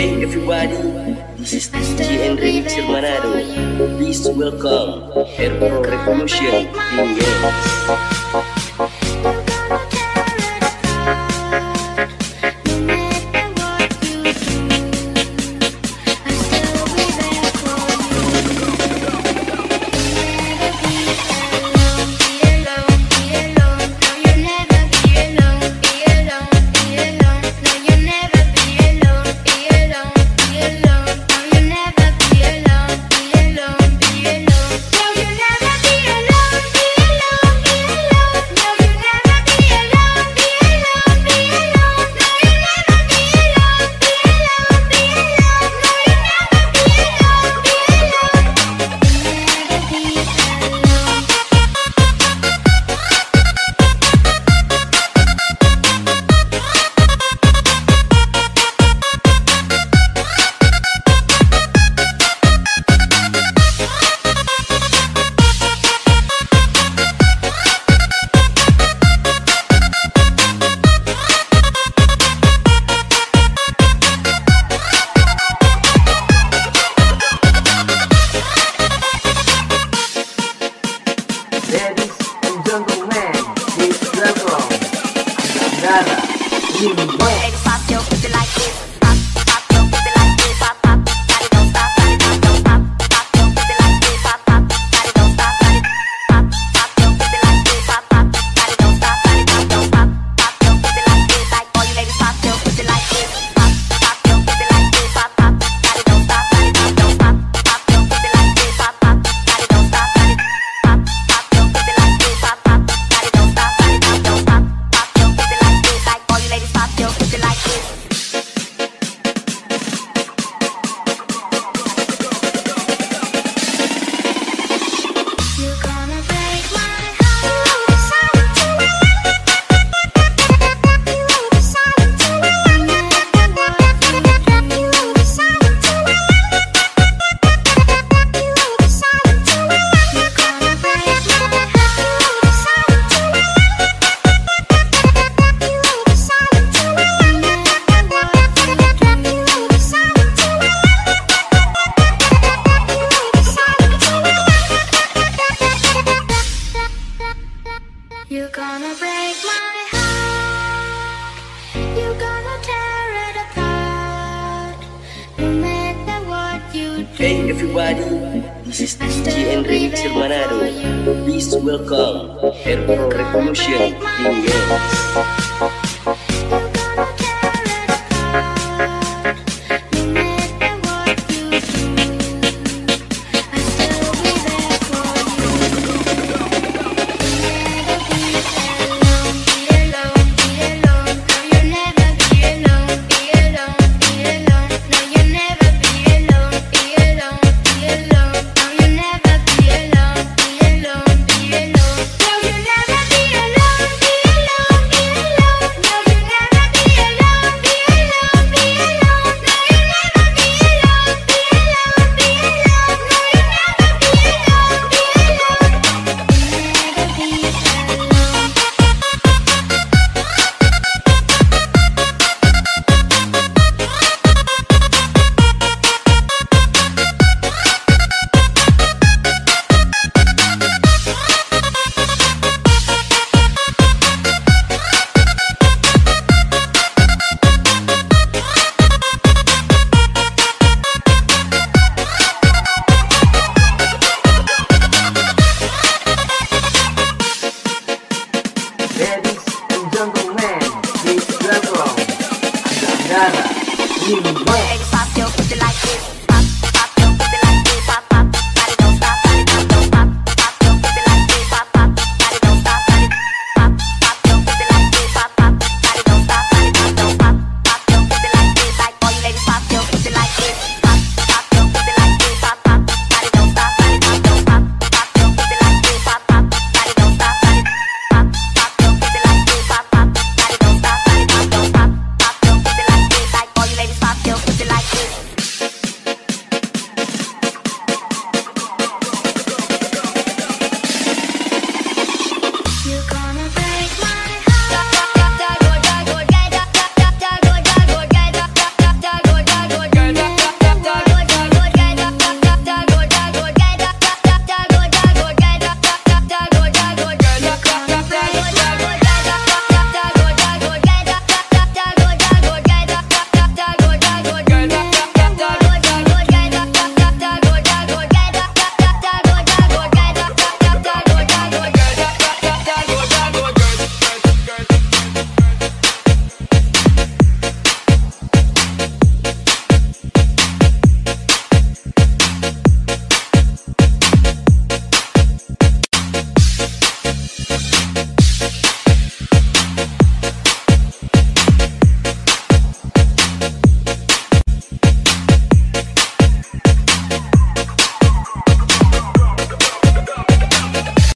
Hey everybody, this is DJ Enrique Cirmanado. Please welcome Air Pro Revolution in your you wet. everybody. This is DJ and Remixer Manado. Please welcome Air Pro Revolution. Yes. in the back